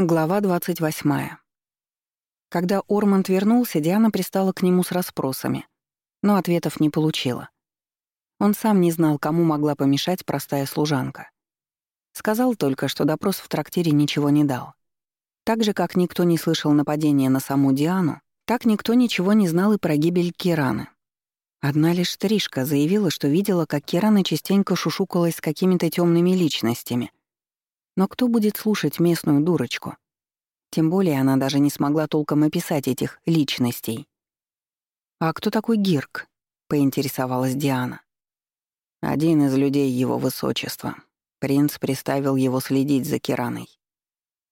Глава 28. Когда Орманд вернулся, Диана пристала к нему с расспросами, но ответов не получила. Он сам не знал, кому могла помешать простая служанка. Сказал только, что допрос в трактире ничего не дал. Так же, как никто не слышал нападения на саму Диану, так никто ничего не знал и про гибель Кираны. Одна лишь стрижка заявила, что видела, как Кирана частенько шушукалась с какими-то темными личностями — но кто будет слушать местную дурочку? Тем более она даже не смогла толком описать этих личностей. «А кто такой Гирк?» — поинтересовалась Диана. «Один из людей его высочества. Принц приставил его следить за Кираной.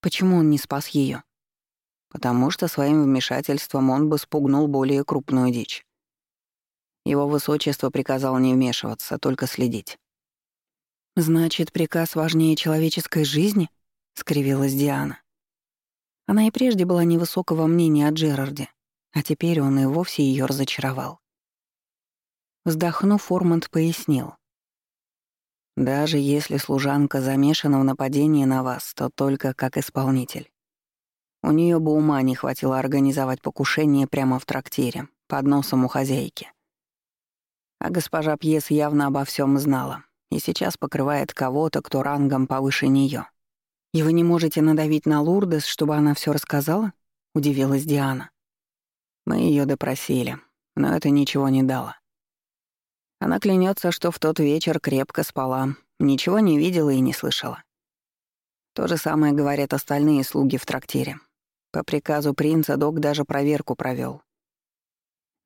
Почему он не спас ее? Потому что своим вмешательством он бы спугнул более крупную дичь. Его высочество приказал не вмешиваться, только следить. «Значит, приказ важнее человеческой жизни?» — скривилась Диана. Она и прежде была невысокого мнения о Джерарде, а теперь он и вовсе ее разочаровал. Вздохнув, Форманд пояснил. «Даже если служанка замешана в нападении на вас, то только как исполнитель. У нее бы ума не хватило организовать покушение прямо в трактире, под носом у хозяйки. А госпожа Пьес явно обо всем знала, и сейчас покрывает кого-то, кто рангом повыше нее. «И вы не можете надавить на Лурдес, чтобы она все рассказала?» — удивилась Диана. Мы ее допросили, но это ничего не дало. Она клянется, что в тот вечер крепко спала, ничего не видела и не слышала. То же самое говорят остальные слуги в трактире. По приказу принца док даже проверку провел.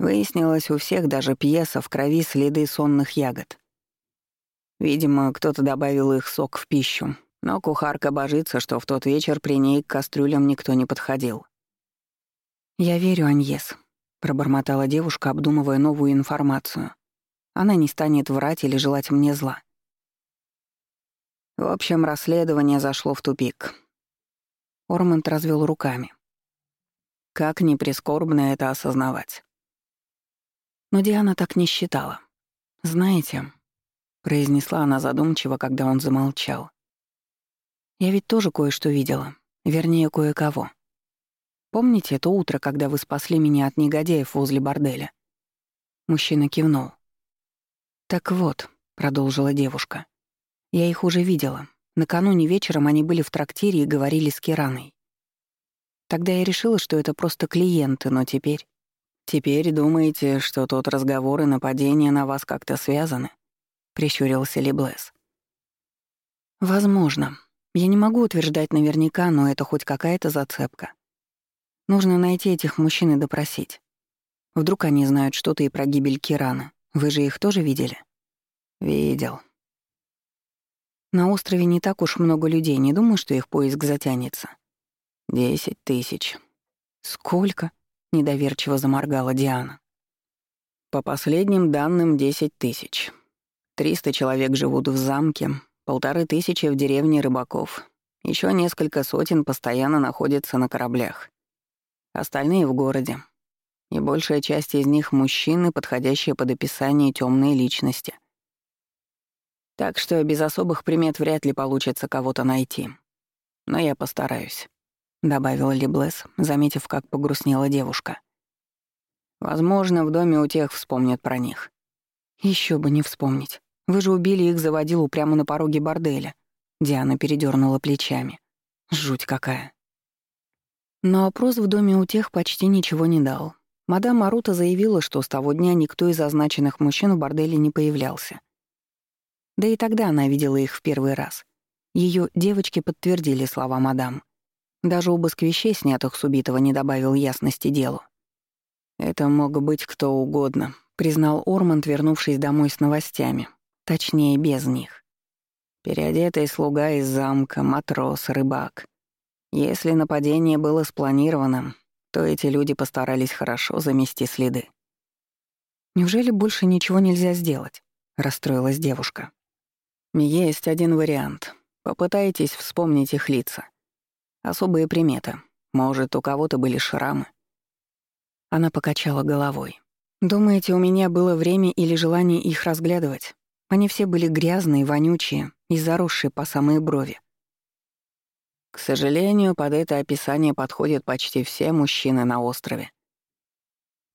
Выяснилось у всех даже пьеса в крови следы сонных ягод. Видимо, кто-то добавил их сок в пищу, но кухарка божится, что в тот вечер при ней к кастрюлям никто не подходил. «Я верю, Аньес», — пробормотала девушка, обдумывая новую информацию. «Она не станет врать или желать мне зла». В общем, расследование зашло в тупик. Ормонд развел руками. Как ни прискорбно это осознавать. Но Диана так не считала. Знаете, произнесла она задумчиво, когда он замолчал. Я ведь тоже кое-что видела, вернее, кое-кого. Помните то утро, когда вы спасли меня от негодяев возле борделя? Мужчина кивнул. Так вот, продолжила девушка. Я их уже видела. Накануне вечером они были в трактире и говорили с Кираной. Тогда я решила, что это просто клиенты, но теперь... Теперь думаете, что тот разговор и нападение на вас как-то связаны? — прищурился Леблес. «Возможно. Я не могу утверждать наверняка, но это хоть какая-то зацепка. Нужно найти этих мужчин и допросить. Вдруг они знают что-то и про гибель Кирана. Вы же их тоже видели?» «Видел». «На острове не так уж много людей, не думаю, что их поиск затянется». «Десять тысяч». «Сколько?» — недоверчиво заморгала Диана. «По последним данным, десять тысяч. Триста человек живут в замке, полторы тысячи в деревне рыбаков. Еще несколько сотен постоянно находятся на кораблях. Остальные в городе. И большая часть из них — мужчины, подходящие под описание темной личности. Так что без особых примет вряд ли получится кого-то найти. Но я постараюсь», — добавил Либлес, заметив, как погрустнела девушка. «Возможно, в доме у тех вспомнят про них». Еще бы не вспомнить. Вы же убили их заводилу прямо на пороге борделя. Диана передернула плечами. Жуть какая. Но опрос в доме у тех почти ничего не дал. Мадам Марута заявила, что с того дня никто из означенных мужчин в борделе не появлялся. Да и тогда она видела их в первый раз. Ее девочки подтвердили слова мадам. Даже обыск вещей, снятых с убитого, не добавил ясности делу. «Это мог быть кто угодно», — признал Орманд, вернувшись домой с новостями, Точнее, без них. Переодетый слуга из замка, матрос, рыбак. Если нападение было спланированным, то эти люди постарались хорошо замести следы. «Неужели больше ничего нельзя сделать?» — расстроилась девушка. «Есть один вариант. Попытайтесь вспомнить их лица. Особые приметы. Может, у кого-то были шрамы?» Она покачала головой. «Думаете, у меня было время или желание их разглядывать? Они все были грязные, вонючие и заросшие по самые брови. К сожалению, под это описание подходят почти все мужчины на острове.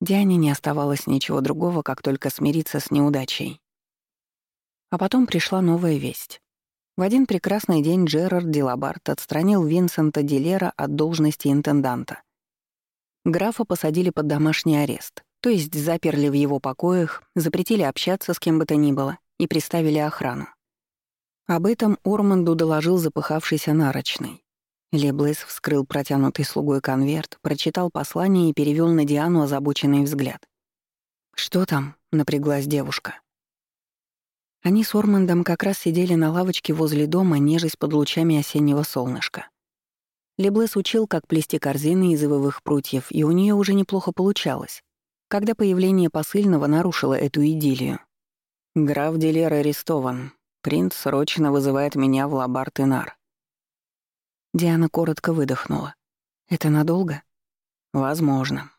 Диане не оставалось ничего другого, как только смириться с неудачей. А потом пришла новая весть. В один прекрасный день Джерард Дилабарт отстранил Винсента Дилера от должности интенданта. Графа посадили под домашний арест, то есть заперли в его покоях, запретили общаться с кем бы то ни было и приставили охрану. Об этом Орманду доложил запыхавшийся нарочный. Леблес вскрыл протянутый слугой конверт, прочитал послание и перевел на Диану озабоченный взгляд. «Что там?» — напряглась девушка. Они с Ормандом как раз сидели на лавочке возле дома, нежесть под лучами осеннего солнышка. Леблес учил, как плести корзины из ивовых прутьев, и у нее уже неплохо получалось, когда появление посыльного нарушило эту идиллию. «Граф Делер арестован. Принц срочно вызывает меня в Лабар-Тенар». Диана коротко выдохнула. «Это надолго?» «Возможно».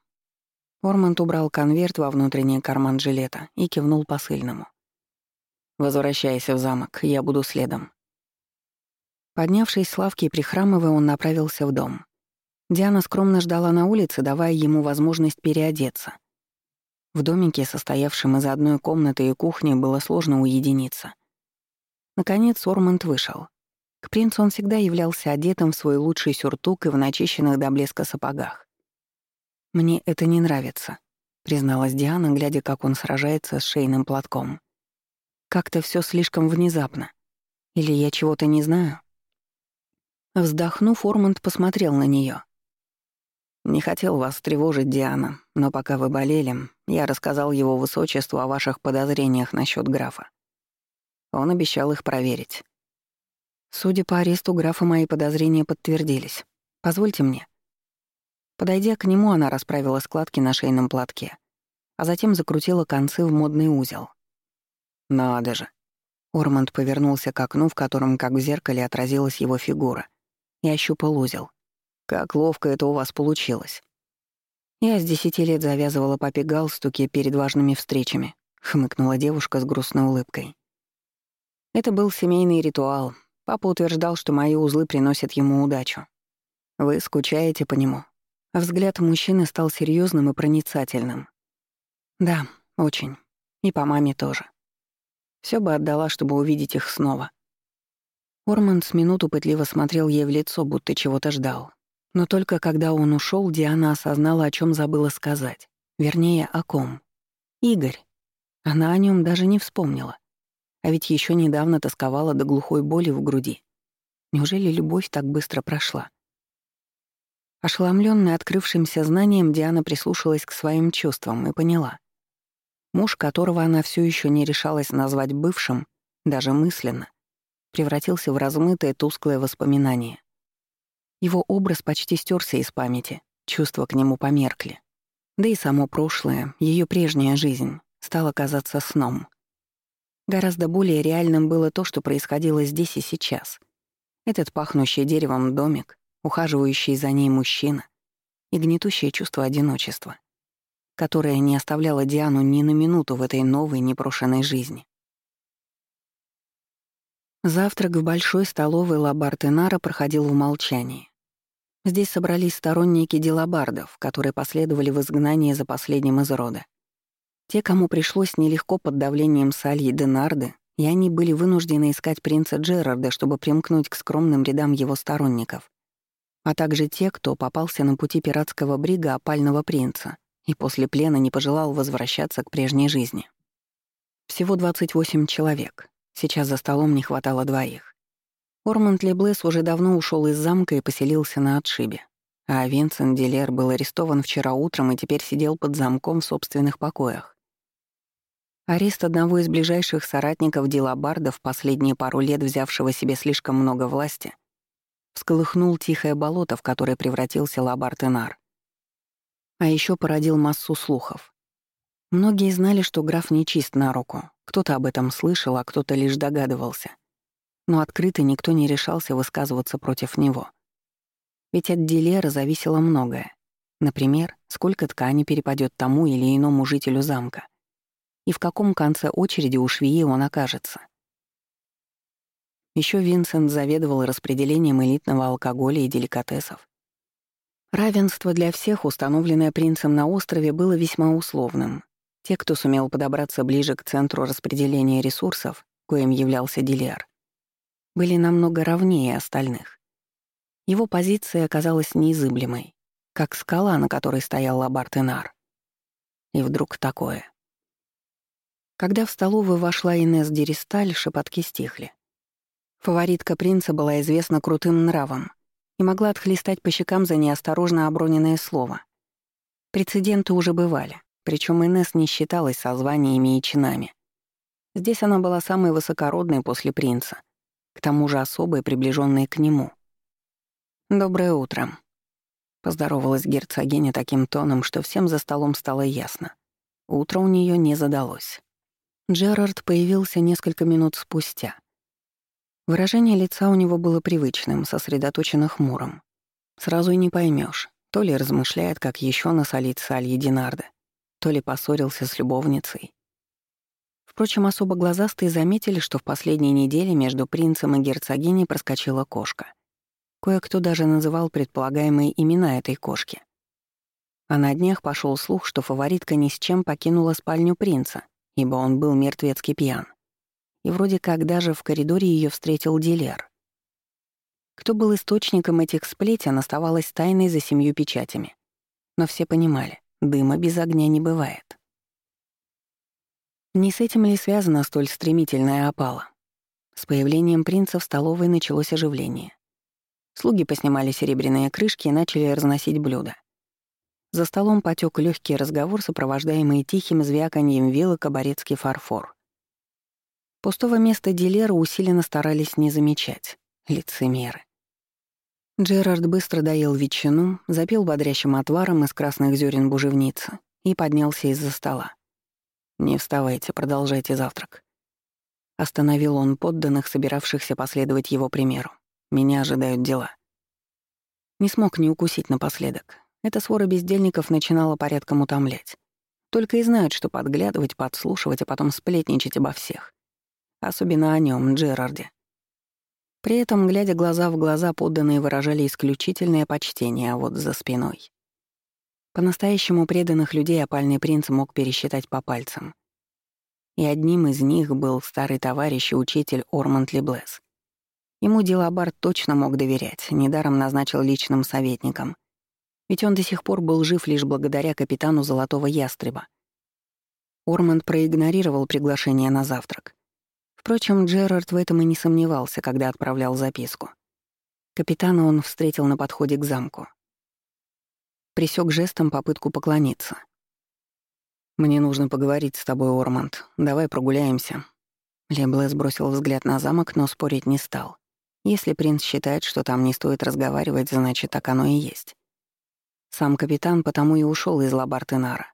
Орманд убрал конверт во внутренний карман жилета и кивнул посыльному. Возвращайся в замок, я буду следом». Поднявшись с лавки и прихрамывая, он направился в дом. Диана скромно ждала на улице, давая ему возможность переодеться. В домике, состоявшем из одной комнаты и кухни, было сложно уединиться. Наконец Орманд вышел. К принцу он всегда являлся одетым в свой лучший сюртук и в начищенных до блеска сапогах. «Мне это не нравится», — призналась Диана, глядя, как он сражается с шейным платком. Как-то все слишком внезапно. Или я чего-то не знаю? Вздохнув, Ормонд посмотрел на нее. «Не хотел вас тревожить, Диана, но пока вы болели, я рассказал его высочеству о ваших подозрениях насчет графа. Он обещал их проверить. Судя по аресту графа, мои подозрения подтвердились. Позвольте мне». Подойдя к нему, она расправила складки на шейном платке, а затем закрутила концы в модный узел. «Надо же». Орманд повернулся к окну, в котором, как в зеркале, отразилась его фигура, и ощупал узел. «Как ловко это у вас получилось». «Я с десяти лет завязывала папе галстуки перед важными встречами», — хмыкнула девушка с грустной улыбкой. Это был семейный ритуал. Папа утверждал, что мои узлы приносят ему удачу. Вы скучаете по нему. Взгляд мужчины стал серьезным и проницательным. Да, очень. И по маме тоже. Все бы отдала, чтобы увидеть их снова. Орманд с минуту пытливо смотрел ей в лицо, будто чего-то ждал. Но только когда он ушел, Диана осознала, о чем забыла сказать. Вернее, о ком. Игорь. Она о нем даже не вспомнила. А ведь еще недавно тосковала до глухой боли в груди. Неужели любовь так быстро прошла? Ошеломленная открывшимся знанием, Диана прислушалась к своим чувствам и поняла. Муж, которого она все еще не решалась назвать бывшим, даже мысленно, превратился в размытое тусклое воспоминание. Его образ почти стерся из памяти, чувства к нему померкли. Да и само прошлое, ее прежняя жизнь, стало казаться сном. Гораздо более реальным было то, что происходило здесь и сейчас. Этот пахнущий деревом домик, ухаживающий за ней мужчина и гнетущее чувство одиночества которая не оставляла Диану ни на минуту в этой новой непрошенной жизни. Завтрак в большой столовой Лабартенара проходил в молчании. Здесь собрались сторонники Дилабардов, которые последовали в изгнание за последним из рода. Те, кому пришлось нелегко под давлением Сальи Денарды, и они были вынуждены искать принца Джерарда, чтобы примкнуть к скромным рядам его сторонников, а также те, кто попался на пути пиратского брига опального принца, и после плена не пожелал возвращаться к прежней жизни. Всего 28 человек. Сейчас за столом не хватало двоих. Ормонд Леблес уже давно ушел из замка и поселился на отшибе. А Винсент Дилер был арестован вчера утром и теперь сидел под замком в собственных покоях. Арест одного из ближайших соратников Дилабарда в последние пару лет взявшего себе слишком много власти, всколыхнул тихое болото, в которое превратился Лабартенар. А еще породил массу слухов. Многие знали, что граф нечист на руку. Кто-то об этом слышал, а кто-то лишь догадывался. Но открыто никто не решался высказываться против него. Ведь от Дилера зависело многое. Например, сколько ткани перепадет тому или иному жителю замка. И в каком конце очереди у швеи он окажется. Еще Винсент заведовал распределением элитного алкоголя и деликатесов. Равенство для всех, установленное принцем на острове, было весьма условным. Те, кто сумел подобраться ближе к центру распределения ресурсов, коим являлся Дилер, были намного равнее остальных. Его позиция оказалась неизыблемой, как скала, на которой стоял Лабарт Инар. И вдруг такое. Когда в столовую вошла Инесс Деристаль, шепотки стихли. Фаворитка принца была известна крутым нравом и могла отхлестать по щекам за неосторожно оброненное слово. Прецеденты уже бывали, причем Инесс не считалась со званиями и чинами. Здесь она была самой высокородной после принца, к тому же особой, приближенной к нему. «Доброе утро», — поздоровалась герцогиня таким тоном, что всем за столом стало ясно. Утро у нее не задалось. Джерард появился несколько минут спустя. Выражение лица у него было привычным, сосредоточенно хмурым. Сразу и не поймешь, то ли размышляет, как еще насолить Салье Динарда, то ли поссорился с любовницей. Впрочем, особо глазастые заметили, что в последние недели между принцем и герцогиней проскочила кошка. Кое-кто даже называл предполагаемые имена этой кошки. А на днях пошел слух, что фаворитка ни с чем покинула спальню принца, ибо он был мертвецки пьян. И вроде как даже в коридоре ее встретил дилер. Кто был источником этих сплетен, оставалось тайной за семью печатями. Но все понимали, дыма без огня не бывает. Не с этим ли связана столь стремительная опала? С появлением принца в столовой началось оживление. Слуги поснимали серебряные крышки и начали разносить блюда. За столом потек легкий разговор, сопровождаемый тихим звяканьем вилок кабарецкий фарфор. Пустого места дилера усиленно старались не замечать. Лицемеры. Джерард быстро доел ветчину, запил бодрящим отваром из красных зерен бужевницы и поднялся из-за стола. «Не вставайте, продолжайте завтрак». Остановил он подданных, собиравшихся последовать его примеру. «Меня ожидают дела». Не смог не укусить напоследок. Эта свора бездельников начинала порядком утомлять. Только и знают, что подглядывать, подслушивать, а потом сплетничать обо всех. Особенно о нем, Джерарде. При этом, глядя глаза в глаза, подданные выражали исключительное почтение, а вот за спиной. По-настоящему преданных людей опальный принц мог пересчитать по пальцам. И одним из них был старый товарищ и учитель Орманд Леблес. Ему Дилабард точно мог доверять, недаром назначил личным советником — ведь он до сих пор был жив лишь благодаря капитану Золотого Ястреба. Орманд проигнорировал приглашение на завтрак. Впрочем, Джерард в этом и не сомневался, когда отправлял записку. Капитана он встретил на подходе к замку. Присек жестом попытку поклониться. «Мне нужно поговорить с тобой, Орманд. Давай прогуляемся». Леблес бросил взгляд на замок, но спорить не стал. Если принц считает, что там не стоит разговаривать, значит, так оно и есть. Сам капитан потому и ушел из Лабартенара.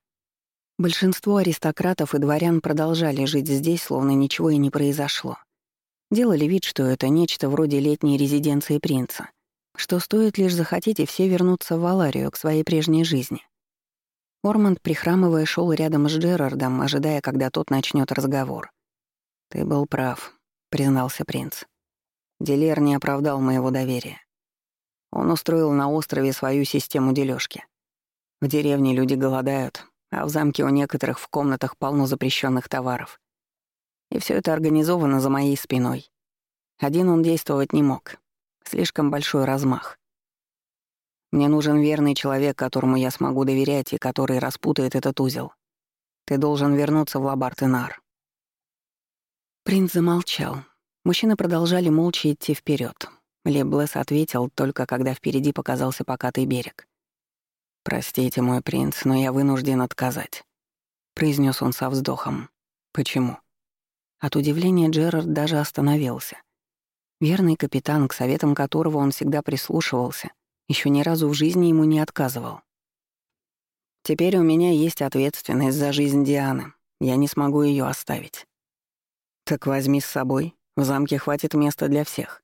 Большинство аристократов и дворян продолжали жить здесь, словно ничего и не произошло. Делали вид, что это нечто вроде летней резиденции принца, что стоит лишь захотеть, и все вернуться в Валарию к своей прежней жизни. Орманд, прихрамывая, шел рядом с Джерардом, ожидая, когда тот начнет разговор. «Ты был прав», — признался принц. Делер не оправдал моего доверия. Он устроил на острове свою систему дележки. В деревне люди голодают, а в замке у некоторых в комнатах полно запрещенных товаров. И все это организовано за моей спиной. Один он действовать не мог. Слишком большой размах. Мне нужен верный человек, которому я смогу доверять и который распутает этот узел. Ты должен вернуться в Лабартенар. Принц замолчал. Мужчины продолжали молча идти вперед. Леблес ответил только когда впереди показался покатый берег. «Простите, мой принц, но я вынужден отказать», — произнес он со вздохом. «Почему?» От удивления Джерард даже остановился. Верный капитан, к советам которого он всегда прислушивался, еще ни разу в жизни ему не отказывал. «Теперь у меня есть ответственность за жизнь Дианы. Я не смогу ее оставить». «Так возьми с собой. В замке хватит места для всех.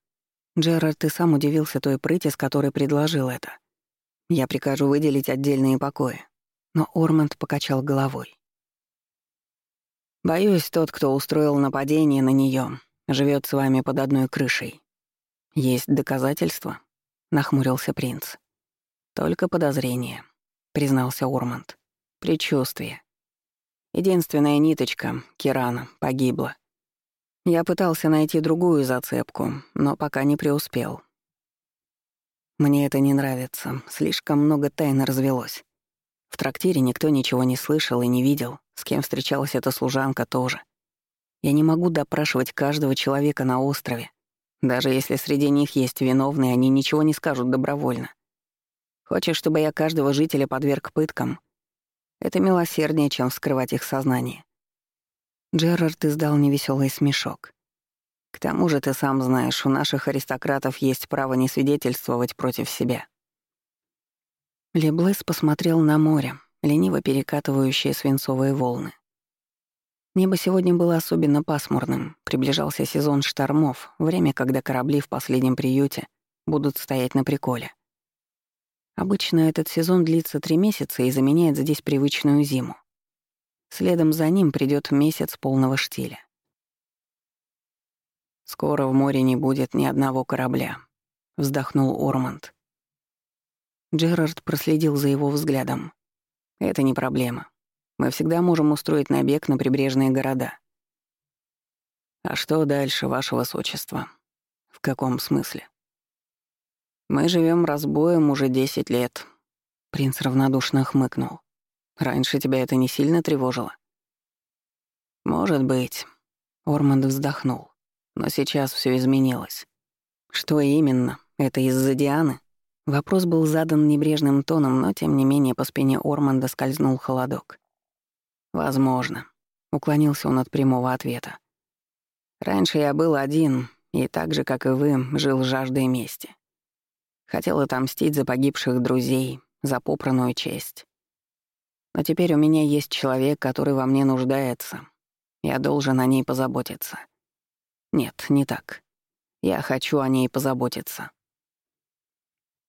Джерард и сам удивился той прыти, с которой предложил это. «Я прикажу выделить отдельные покои». Но Орманд покачал головой. «Боюсь, тот, кто устроил нападение на нее, Живет с вами под одной крышей. Есть доказательства?» — нахмурился принц. «Только подозрение», — признался Орманд. «Предчувствие. Единственная ниточка, Кирана, погибла. Я пытался найти другую зацепку, но пока не преуспел. Мне это не нравится, слишком много тайн развелось. В трактире никто ничего не слышал и не видел, с кем встречалась эта служанка тоже. Я не могу допрашивать каждого человека на острове. Даже если среди них есть виновные, они ничего не скажут добровольно. Хочешь, чтобы я каждого жителя подверг пыткам? Это милосерднее, чем вскрывать их сознание. Джерард издал невеселый смешок. К тому же ты сам знаешь, у наших аристократов есть право не свидетельствовать против себя. Леблес посмотрел на море, лениво перекатывающие свинцовые волны. Небо сегодня было особенно пасмурным, приближался сезон штормов, время, когда корабли в последнем приюте будут стоять на приколе. Обычно этот сезон длится три месяца и заменяет здесь привычную зиму. Следом за ним придет месяц полного штиля. «Скоро в море не будет ни одного корабля», — вздохнул Орманд. Джерард проследил за его взглядом. «Это не проблема. Мы всегда можем устроить набег на прибрежные города. А что дальше, ваше высочество? В каком смысле? Мы живем разбоем уже десять лет. Принц равнодушно хмыкнул. Раньше тебя это не сильно тревожило? Может быть. Орманд вздохнул. Но сейчас все изменилось. Что именно? Это из-за Дианы? Вопрос был задан небрежным тоном, но тем не менее по спине Орманда скользнул холодок. «Возможно», — уклонился он от прямого ответа. «Раньше я был один, и так же, как и вы, жил жаждой мести. Хотел отомстить за погибших друзей, за попранную честь. Но теперь у меня есть человек, который во мне нуждается. Я должен о ней позаботиться. Нет, не так. Я хочу о ней позаботиться».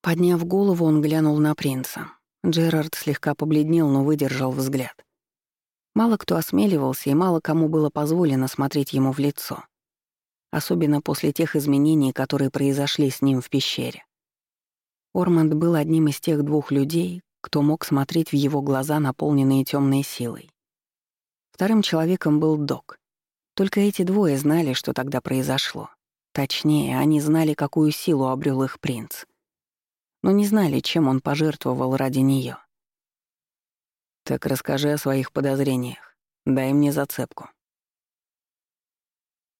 Подняв голову, он глянул на принца. Джерард слегка побледнел, но выдержал взгляд. Мало кто осмеливался и мало кому было позволено смотреть ему в лицо. Особенно после тех изменений, которые произошли с ним в пещере. Орманд был одним из тех двух людей, кто мог смотреть в его глаза, наполненные темной силой. Вторым человеком был Док. Только эти двое знали, что тогда произошло. Точнее, они знали, какую силу обрел их принц. Но не знали, чем он пожертвовал ради нее. Так расскажи о своих подозрениях. Дай мне зацепку.